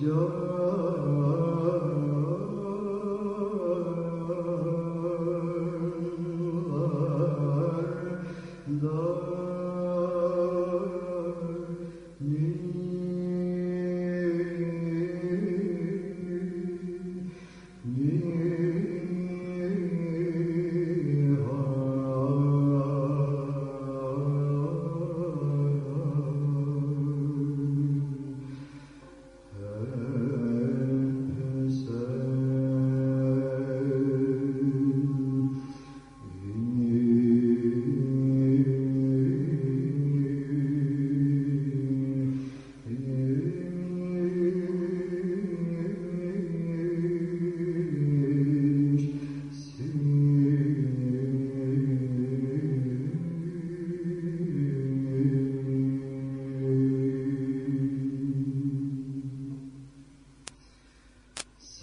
Yo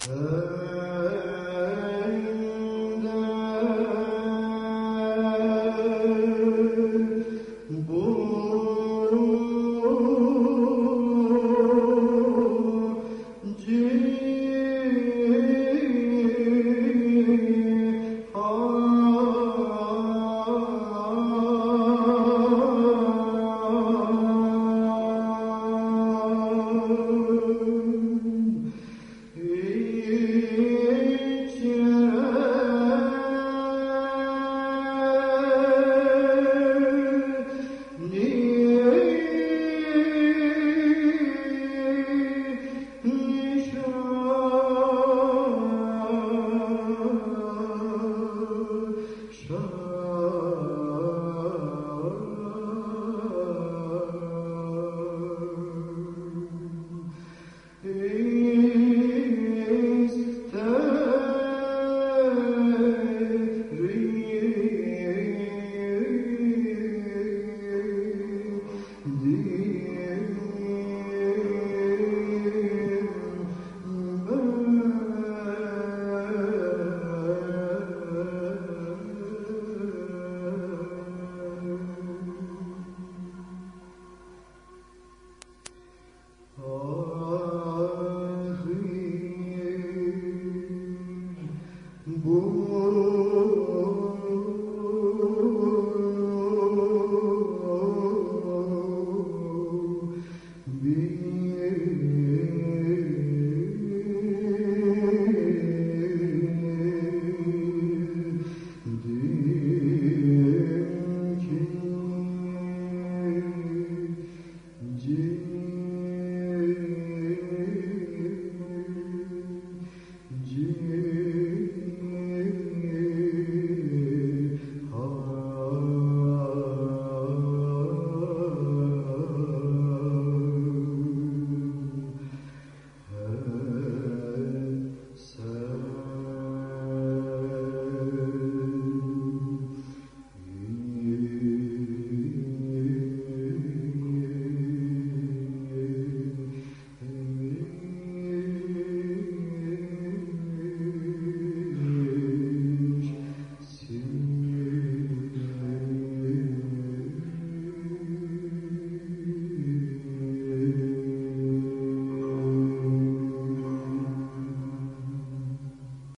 Uh...